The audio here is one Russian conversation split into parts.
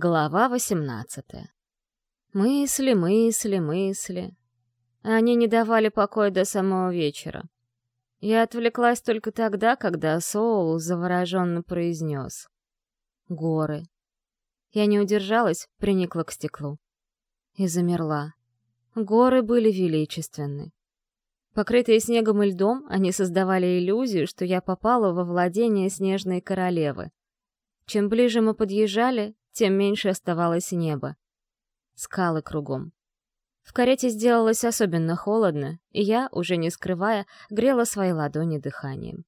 Глава 18 Мысли, мысли, мысли. Они не давали покоя до самого вечера. Я отвлеклась только тогда, когда Соул завороженно произнес. Горы. Я не удержалась, приникла к стеклу. И замерла. Горы были величественны. Покрытые снегом и льдом, они создавали иллюзию, что я попала во владение снежной королевы. Чем ближе мы подъезжали, тем меньше оставалось неба. Скалы кругом. В карете сделалось особенно холодно, и я, уже не скрывая, грела свои ладони дыханием.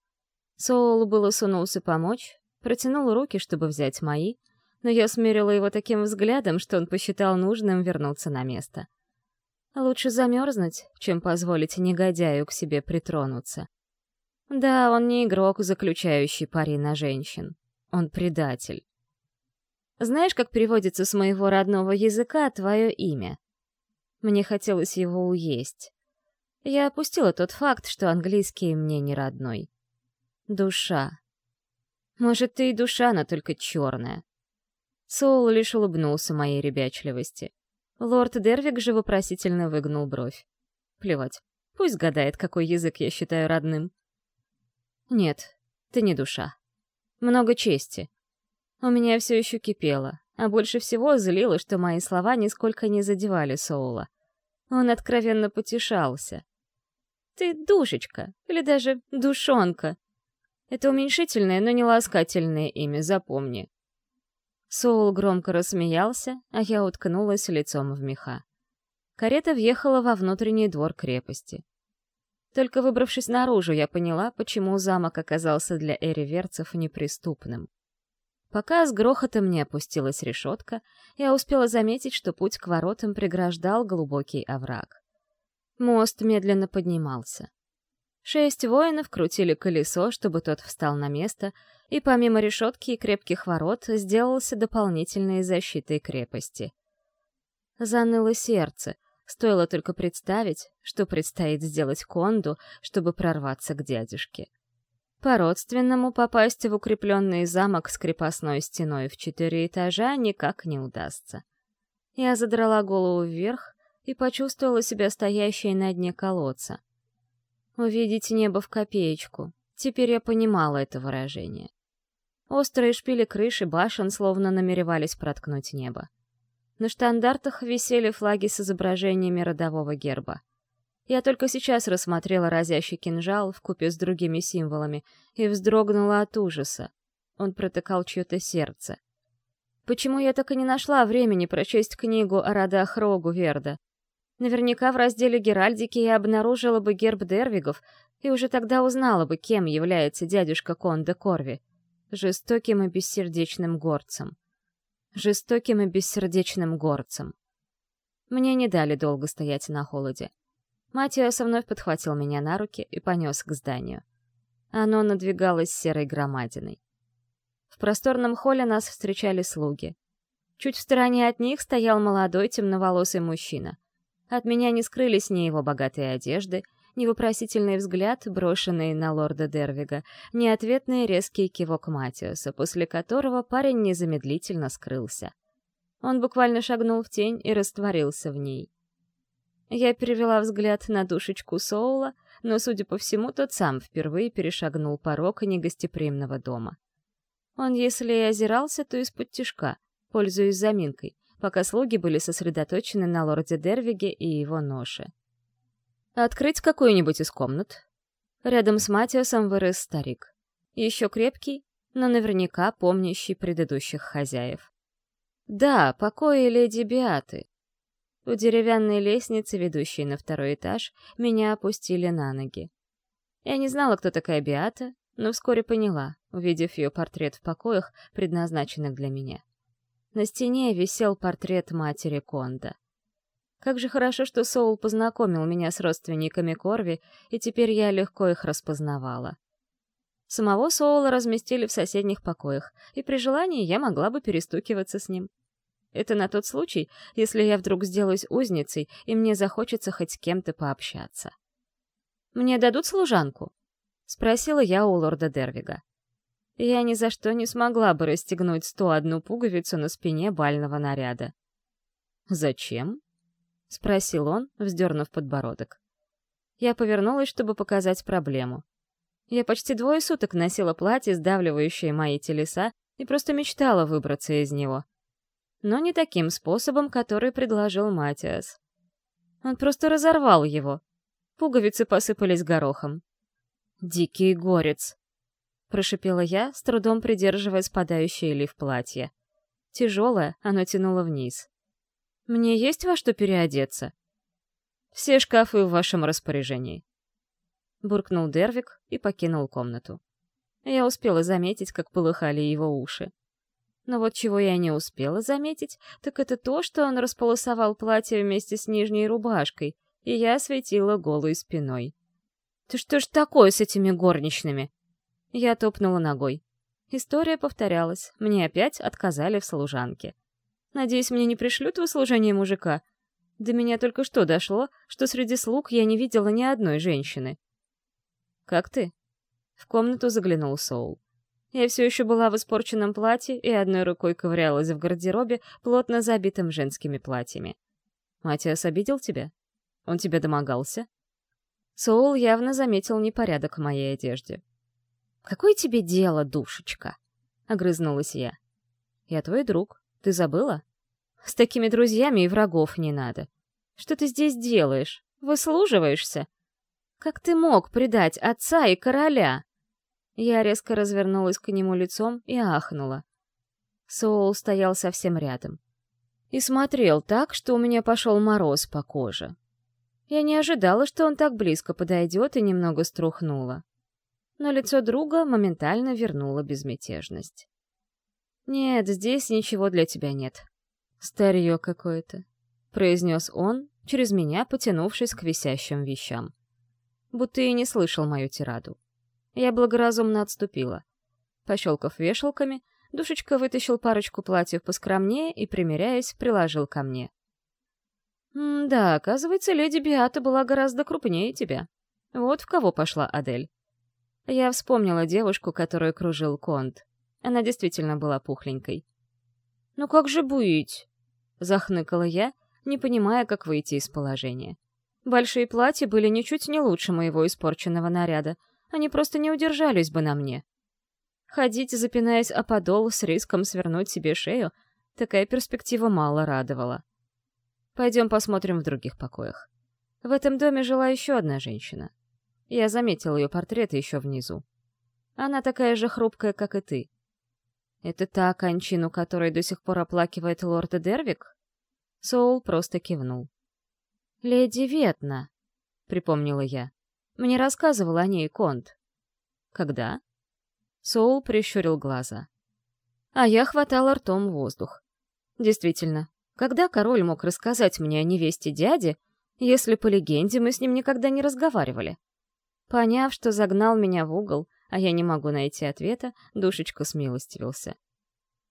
Соул было сунулся помочь, протянул руки, чтобы взять мои, но я смерила его таким взглядом, что он посчитал нужным вернуться на место. Лучше замерзнуть, чем позволить негодяю к себе притронуться. Да, он не игрок, заключающий пари на женщин. Он предатель. Знаешь, как переводится с моего родного языка твое имя? Мне хотелось его уесть. Я опустила тот факт, что английский мне не родной. Душа. Может, ты и душа, но только черная. Соул лишь улыбнулся моей ребячливости. Лорд Дервик же вопросительно выгнул бровь. Плевать. Пусть гадает, какой язык я считаю родным. Нет, ты не душа. Много чести. У меня все еще кипело, а больше всего злило, что мои слова нисколько не задевали Соула. Он откровенно потешался. «Ты душечка, или даже душонка. Это уменьшительное, но не ласкательное имя, запомни». Соул громко рассмеялся, а я уткнулась лицом в меха. Карета въехала во внутренний двор крепости. Только выбравшись наружу, я поняла, почему замок оказался для эриверцев неприступным. Пока с грохотом не опустилась решетка, я успела заметить, что путь к воротам преграждал глубокий овраг. Мост медленно поднимался. Шесть воинов крутили колесо, чтобы тот встал на место, и помимо решетки и крепких ворот сделался дополнительной защитой крепости. Заныло сердце, стоило только представить, что предстоит сделать Конду, чтобы прорваться к дядюшке. По-родственному попасть в укрепленный замок с крепостной стеной в четыре этажа никак не удастся. Я задрала голову вверх и почувствовала себя стоящей на дне колодца. Увидеть небо в копеечку. Теперь я понимала это выражение. Острые шпили крыши башен словно намеревались проткнуть небо. На штандартах висели флаги с изображениями родового герба. Я только сейчас рассмотрела разящий кинжал в купе с другими символами и вздрогнула от ужаса. Он протыкал чье-то сердце. Почему я так и не нашла времени прочесть книгу о родах Рогу Верда? Наверняка в разделе Геральдики я обнаружила бы герб Дервигов и уже тогда узнала бы, кем является дядюшка Конде Корви. Жестоким и бессердечным горцем. Жестоким и бессердечным горцем. Мне не дали долго стоять на холоде. Матиас вновь подхватил меня на руки и понес к зданию. Оно надвигалось серой громадиной. В просторном холле нас встречали слуги. Чуть в стороне от них стоял молодой темноволосый мужчина. От меня не скрылись ни его богатые одежды, ни вопросительный взгляд, брошенный на лорда Дервига, ни ответный резкий кивок Матиуса, после которого парень незамедлительно скрылся. Он буквально шагнул в тень и растворился в ней. Я перевела взгляд на душечку Соула, но, судя по всему, тот сам впервые перешагнул порог негостеприимного дома. Он, если и озирался, то из-под тишка, пользуясь заминкой, пока слуги были сосредоточены на лорде Дервиге и его ноше. «Открыть какую-нибудь из комнат?» Рядом с Матиасом вырос старик. Еще крепкий, но наверняка помнящий предыдущих хозяев. «Да, покои леди Биаты», у деревянной лестницы, ведущей на второй этаж, меня опустили на ноги. Я не знала, кто такая Биата, но вскоре поняла, увидев ее портрет в покоях, предназначенных для меня. На стене висел портрет матери Конда. Как же хорошо, что Соул познакомил меня с родственниками Корви, и теперь я легко их распознавала. Самого Соула разместили в соседних покоях, и при желании я могла бы перестукиваться с ним. Это на тот случай, если я вдруг сделаюсь узницей, и мне захочется хоть с кем-то пообщаться. «Мне дадут служанку?» — спросила я у лорда Дервига. я ни за что не смогла бы расстегнуть сто одну пуговицу на спине бального наряда. «Зачем?» — спросил он, вздернув подбородок. Я повернулась, чтобы показать проблему. Я почти двое суток носила платье, сдавливающее мои телеса, и просто мечтала выбраться из него. Но не таким способом, который предложил Матиас. Он просто разорвал его. Пуговицы посыпались горохом. «Дикий горец!» — прошипела я, с трудом придерживая спадающий лиф платья. Тяжелое, оно тянуло вниз. «Мне есть во что переодеться?» «Все шкафы в вашем распоряжении», — буркнул Дервик и покинул комнату. Я успела заметить, как полыхали его уши. Но вот чего я не успела заметить, так это то, что он располосовал платье вместе с нижней рубашкой, и я светила голой спиной. «Ты что ж такое с этими горничными?» Я топнула ногой. История повторялась, мне опять отказали в служанке. Надеюсь, мне не пришлют в услужение мужика. До меня только что дошло, что среди слуг я не видела ни одной женщины. «Как ты?» В комнату заглянул Соул. Я все еще была в испорченном платье и одной рукой ковырялась в гардеробе, плотно забитым женскими платьями. «Матиас обидел тебя? Он тебя домогался?» Соул явно заметил непорядок в моей одежде. «Какое тебе дело, душечка?» — огрызнулась я. «Я твой друг. Ты забыла? С такими друзьями и врагов не надо. Что ты здесь делаешь? Выслуживаешься? Как ты мог предать отца и короля?» Я резко развернулась к нему лицом и ахнула. Соул стоял совсем рядом. И смотрел так, что у меня пошел мороз по коже. Я не ожидала, что он так близко подойдет и немного струхнула. Но лицо друга моментально вернуло безмятежность. «Нет, здесь ничего для тебя нет. Старье какое-то», — произнес он, через меня потянувшись к висящим вещам. Будто и не слышал мою тираду. Я благоразумно отступила. Пощелкав вешалками, Душечка вытащил парочку платьев поскромнее и, примеряясь, приложил ко мне. «Да, оказывается, леди Биата была гораздо крупнее тебя. Вот в кого пошла Адель». Я вспомнила девушку, которую кружил Конт. Она действительно была пухленькой. «Ну как же быть?» — захныкала я, не понимая, как выйти из положения. Большие платья были ничуть не лучше моего испорченного наряда — они просто не удержались бы на мне. Ходить, запинаясь о подол с риском свернуть себе шею, такая перспектива мало радовала. Пойдем посмотрим в других покоях. В этом доме жила еще одна женщина. Я заметил ее портрет еще внизу. Она такая же хрупкая, как и ты. Это та кончину, которой до сих пор оплакивает лорд Дервик? Соул просто кивнул. «Леди Ветна», — припомнила я. Мне рассказывал о ней Конт. Когда? Соул прищурил глаза. А я хватала ртом воздух. Действительно, когда король мог рассказать мне о невесте дяди, если по легенде мы с ним никогда не разговаривали? Поняв, что загнал меня в угол, а я не могу найти ответа, душечка смилостивился.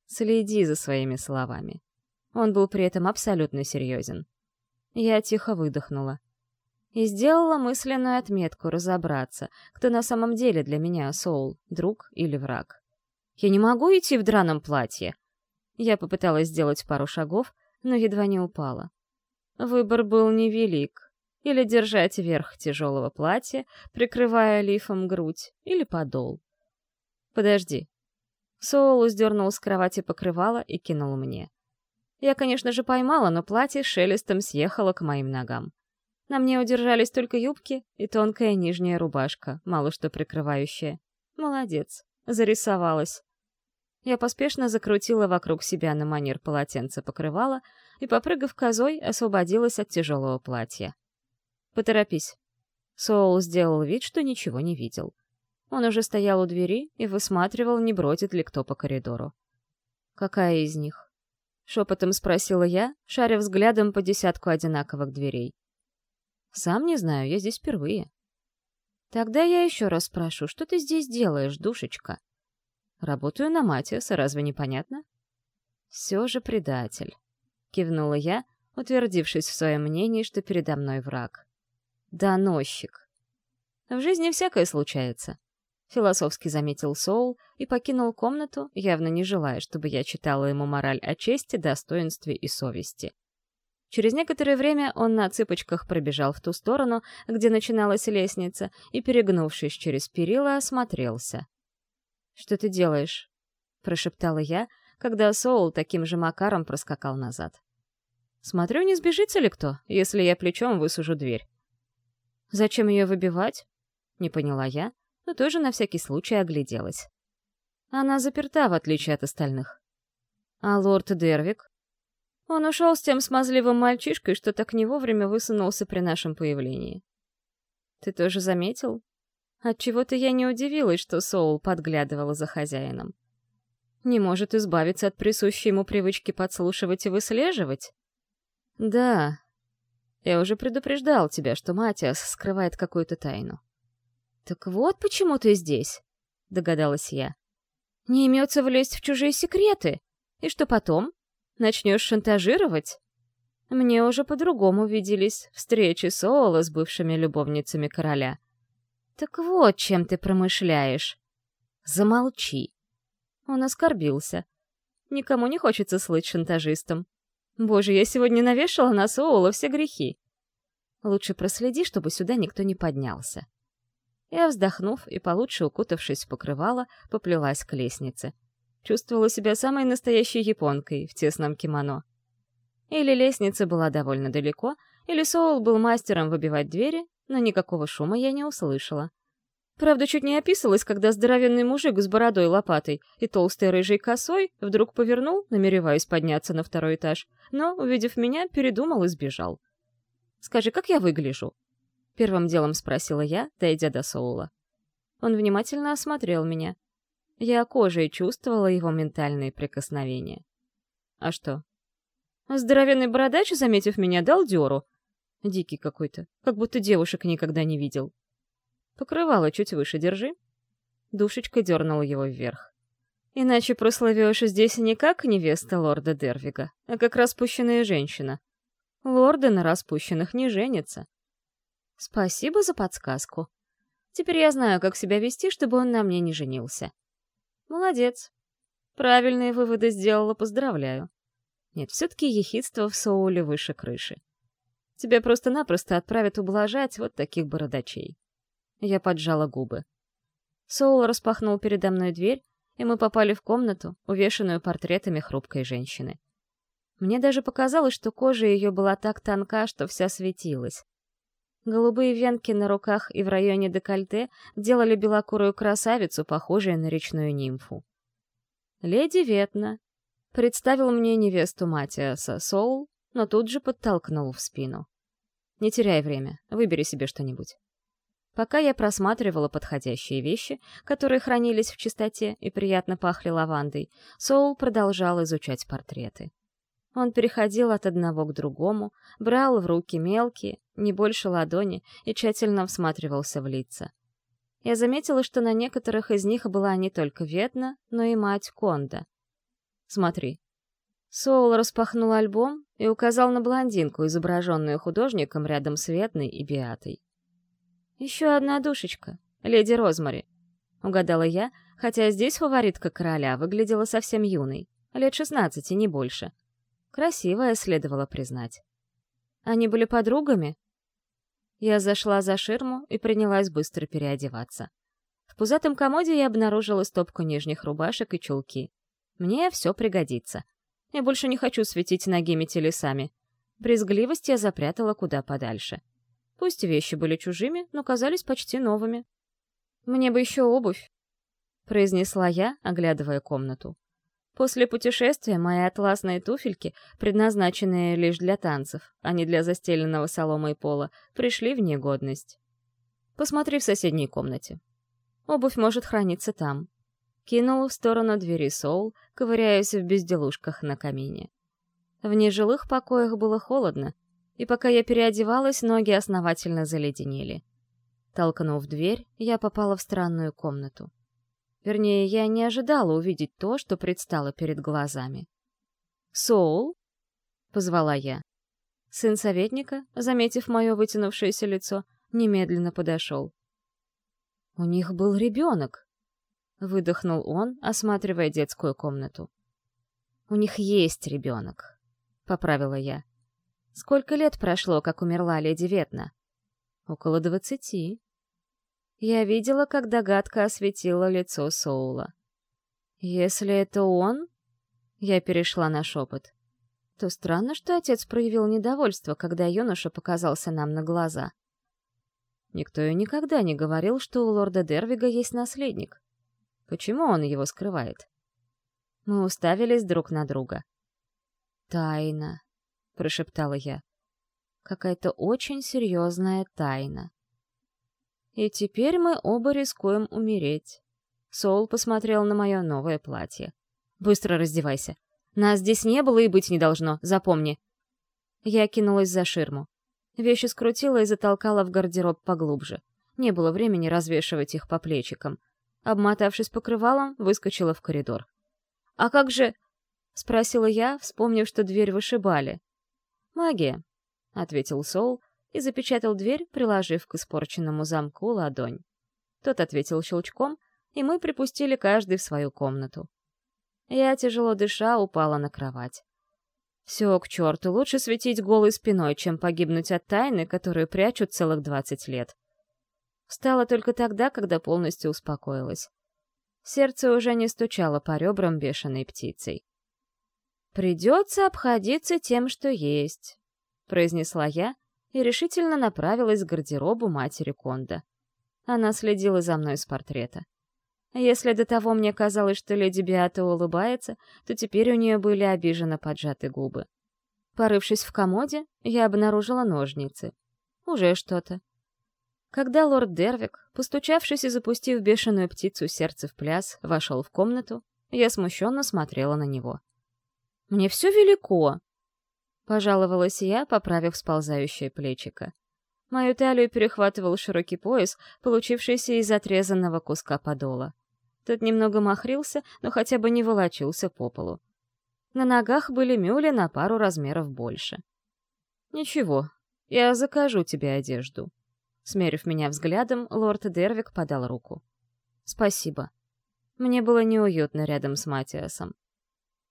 Следи за своими словами. Он был при этом абсолютно серьезен. Я тихо выдохнула и сделала мысленную отметку разобраться, кто на самом деле для меня Соул, друг или враг. Я не могу идти в драном платье. Я попыталась сделать пару шагов, но едва не упала. Выбор был невелик. Или держать верх тяжелого платья, прикрывая лифом грудь, или подол. «Подожди». Соул сдернул с кровати покрывало и кинул мне. Я, конечно же, поймала, но платье шелестом съехало к моим ногам. На мне удержались только юбки и тонкая нижняя рубашка, мало что прикрывающая. Молодец, зарисовалась. Я поспешно закрутила вокруг себя на манер полотенца покрывала и, попрыгав козой, освободилась от тяжелого платья. «Поторопись». Соул сделал вид, что ничего не видел. Он уже стоял у двери и высматривал, не бродит ли кто по коридору. «Какая из них?» — шепотом спросила я, шаря взглядом по десятку одинаковых дверей. Сам не знаю, я здесь впервые. Тогда я еще раз спрошу, что ты здесь делаешь, душечка? Работаю на Матиаса, разве не понятно? Все же предатель. Кивнула я, утвердившись в своем мнении, что передо мной враг. Доносчик. В жизни всякое случается. Философски заметил Соул и покинул комнату, явно не желая, чтобы я читала ему мораль о чести, достоинстве и совести. Через некоторое время он на цыпочках пробежал в ту сторону, где начиналась лестница, и, перегнувшись через перила, осмотрелся. «Что ты делаешь?» — прошептала я, когда Соул таким же макаром проскакал назад. «Смотрю, не сбежится ли кто, если я плечом высужу дверь». «Зачем ее выбивать?» — не поняла я, но тоже на всякий случай огляделась. Она заперта, в отличие от остальных. А лорд Дервик? Он ушел с тем смазливым мальчишкой, что так не вовремя высунулся при нашем появлении. Ты тоже заметил? Отчего-то я не удивилась, что Соул подглядывала за хозяином. Не может избавиться от присущей ему привычки подслушивать и выслеживать? Да. Я уже предупреждал тебя, что Матиас скрывает какую-то тайну. Так вот почему ты здесь, догадалась я. Не имется влезть в чужие секреты. И что потом? Начнешь шантажировать? Мне уже по-другому виделись встречи Соула с бывшими любовницами короля. Так вот, чем ты промышляешь. Замолчи. Он оскорбился. Никому не хочется слыть шантажистом. Боже, я сегодня навешала на Соула все грехи. Лучше проследи, чтобы сюда никто не поднялся. Я, вздохнув и получше укутавшись в покрывало, поплелась к лестнице чувствовала себя самой настоящей японкой в тесном кимоно. Или лестница была довольно далеко, или Соул был мастером выбивать двери, но никакого шума я не услышала. Правда, чуть не описалась, когда здоровенный мужик с бородой лопатой и толстой рыжей косой вдруг повернул, намереваясь подняться на второй этаж, но, увидев меня, передумал и сбежал. «Скажи, как я выгляжу?» Первым делом спросила я, дойдя до Соула. Он внимательно осмотрел меня — я кожей чувствовала его ментальные прикосновения. А что? Здоровенный бородач, заметив меня, дал дёру. Дикий какой-то, как будто девушек никогда не видел. Покрывало чуть выше держи. Душечка дернула его вверх. Иначе прославишь здесь не как невеста лорда Дервига, а как распущенная женщина. Лорды на распущенных не женятся. Спасибо за подсказку. Теперь я знаю, как себя вести, чтобы он на мне не женился. Молодец. Правильные выводы сделала, поздравляю. Нет, все-таки ехидство в Соуле выше крыши. Тебя просто-напросто отправят ублажать вот таких бородачей. Я поджала губы. Соул распахнул передо мной дверь, и мы попали в комнату, увешанную портретами хрупкой женщины. Мне даже показалось, что кожа ее была так тонка, что вся светилась. Голубые венки на руках и в районе декольте делали белокурую красавицу, похожей на речную нимфу. Леди Ветна представил мне невесту Матиаса Соул, но тут же подтолкнул в спину. «Не теряй время, выбери себе что-нибудь». Пока я просматривала подходящие вещи, которые хранились в чистоте и приятно пахли лавандой, Соул продолжал изучать портреты. Он переходил от одного к другому, брал в руки мелкие, не больше ладони, и тщательно всматривался в лица. Я заметила, что на некоторых из них была не только Ветна, но и мать Конда. «Смотри». Соул распахнул альбом и указал на блондинку, изображенную художником рядом с Ветной и Биатой. «Еще одна душечка, леди Розмари», — угадала я, хотя здесь фаворитка короля выглядела совсем юной, лет шестнадцати, не больше. Красивая, следовало признать. Они были подругами? Я зашла за ширму и принялась быстро переодеваться. В пузатом комоде я обнаружила стопку нижних рубашек и чулки. Мне все пригодится. Я больше не хочу светить ногими телесами. Брезгливость я запрятала куда подальше. Пусть вещи были чужими, но казались почти новыми. «Мне бы еще обувь», — произнесла я, оглядывая комнату. После путешествия мои атласные туфельки, предназначенные лишь для танцев, а не для застеленного соломой пола, пришли в негодность. Посмотри в соседней комнате. Обувь может храниться там. Кинул в сторону двери Соул, ковыряясь в безделушках на камине. В нежилых покоях было холодно, и пока я переодевалась, ноги основательно заледенели. Толкнув дверь, я попала в странную комнату. Вернее, я не ожидала увидеть то, что предстало перед глазами. «Соул?» — позвала я. Сын советника, заметив мое вытянувшееся лицо, немедленно подошел. У них был ребенок. Выдохнул он, осматривая детскую комнату. У них есть ребенок, поправила я. Сколько лет прошло, как умерла леди Ветна? Около двадцати. Я видела, как догадка осветила лицо Соула. Если это он, я перешла на шепот, то странно, что отец проявил недовольство, когда юноша показался нам на глаза. Никто и никогда не говорил, что у лорда Дервига есть наследник. Почему он его скрывает? Мы уставились друг на друга. «Тайна», — прошептала я. «Какая-то очень серьезная тайна». И теперь мы оба рискуем умереть. Соул посмотрел на мое новое платье. «Быстро раздевайся. Нас здесь не было и быть не должно, запомни». Я кинулась за ширму. Вещи скрутила и затолкала в гардероб поглубже. Не было времени развешивать их по плечикам. Обмотавшись покрывалом, выскочила в коридор. «А как же...» — спросила я, вспомнив, что дверь вышибали. «Магия», — ответил Соул и запечатал дверь, приложив к испорченному замку ладонь. Тот ответил щелчком, и мы припустили каждый в свою комнату. Я, тяжело дыша, упала на кровать. Все, к черту, лучше светить голой спиной, чем погибнуть от тайны, которую прячут целых двадцать лет. Встала только тогда, когда полностью успокоилась. Сердце уже не стучало по ребрам бешеной птицей. «Придется обходиться тем, что есть», — произнесла я и решительно направилась к гардеробу матери Конда. Она следила за мной с портрета. Если до того мне казалось, что леди Биата улыбается, то теперь у нее были обиженно поджаты губы. Порывшись в комоде, я обнаружила ножницы. Уже что-то. Когда лорд Дервик, постучавшись и запустив бешеную птицу сердце в пляс, вошел в комнату, я смущенно смотрела на него. «Мне все велико!» — пожаловалась я, поправив сползающее плечико. Мою талию перехватывал широкий пояс, получившийся из отрезанного куска подола. Тот немного махрился, но хотя бы не волочился по полу. На ногах были мюли на пару размеров больше. «Ничего, я закажу тебе одежду», Смерив меня взглядом, лорд Дервик подал руку. «Спасибо. Мне было неуютно рядом с Матиасом.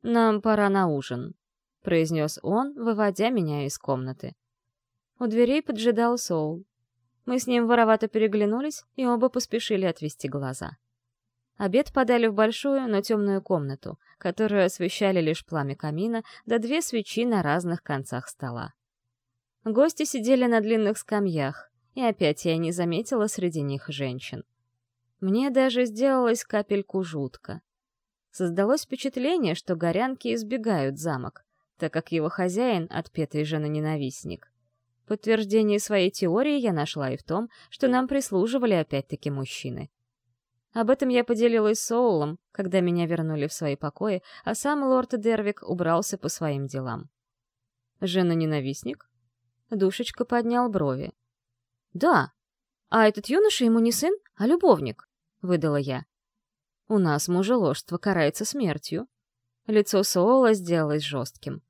Нам пора на ужин», — произнес он, выводя меня из комнаты. У дверей поджидал Соул. Мы с ним воровато переглянулись и оба поспешили отвести глаза. Обед подали в большую, но темную комнату, которую освещали лишь пламя камина да две свечи на разных концах стола. Гости сидели на длинных скамьях, и опять я не заметила среди них женщин. Мне даже сделалось капельку жутко. Создалось впечатление, что горянки избегают замок, так как его хозяин — отпетый женоненавистник. Подтверждение своей теории я нашла и в том, что нам прислуживали опять-таки мужчины. Об этом я поделилась с Соулом, когда меня вернули в свои покои, а сам лорд Дервик убрался по своим делам. «Жена-ненавистник?» Душечка поднял брови. «Да. А этот юноша ему не сын, а любовник», — выдала я. «У нас мужеложство карается смертью». Лицо Соола сделалось жестким.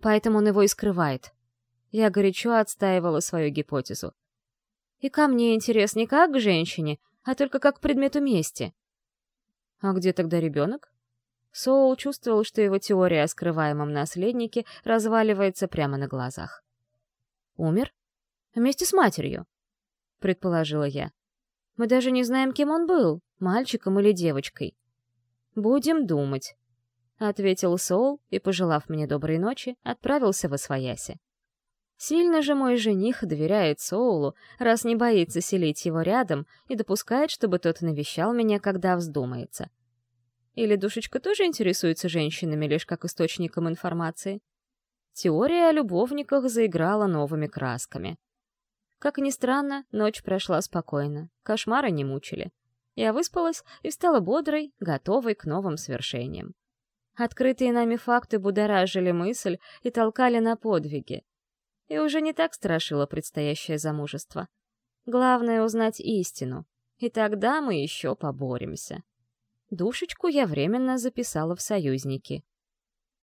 Поэтому он его и скрывает. Я горячо отстаивала свою гипотезу. И ко мне интерес не как к женщине, а только как к предмету мести. А где тогда ребенок? Соул чувствовал, что его теория о скрываемом наследнике разваливается прямо на глазах. Умер? Вместе с матерью, предположила я. Мы даже не знаем, кем он был, мальчиком или девочкой. Будем думать, ответил Соул и, пожелав мне доброй ночи, отправился в Освояси. Сильно же мой жених доверяет Соулу, раз не боится селить его рядом и допускает, чтобы тот навещал меня, когда вздумается. Или душечка тоже интересуется женщинами лишь как источником информации? Теория о любовниках заиграла новыми красками. Как ни странно, ночь прошла спокойно, кошмары не мучили. Я выспалась и стала бодрой, готовой к новым свершениям. Открытые нами факты будоражили мысль и толкали на подвиги. И уже не так страшило предстоящее замужество. Главное — узнать истину, и тогда мы еще поборемся. Душечку я временно записала в союзники —